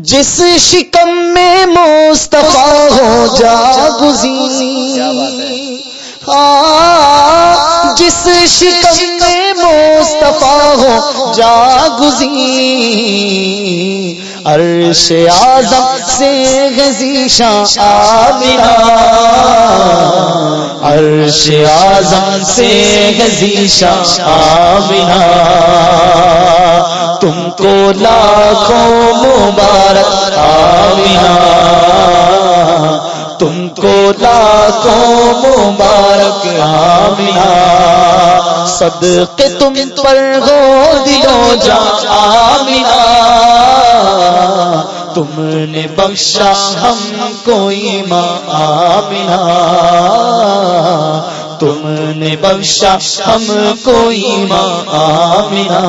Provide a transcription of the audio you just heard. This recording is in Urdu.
جس شکم میں مصطفیٰ ہو جا گزی۔ ہاں جس شکم میں مصطفیٰ ہو جا گزی۔ عرش آزم سے گزیشاں آمینہ عرش آزم سے گزیشاں آمینہ تم کو لاکھوں مبارک، آمینہ۔ تم کو لاکھوں مبارک، آمینہ۔ صدق تم پر ہو دلو جا، آمینہ۔ تم نے بخشا ہم کوئی ماں آمینہ۔ تم نے بخشا ہم کوئی ماں آمینہ۔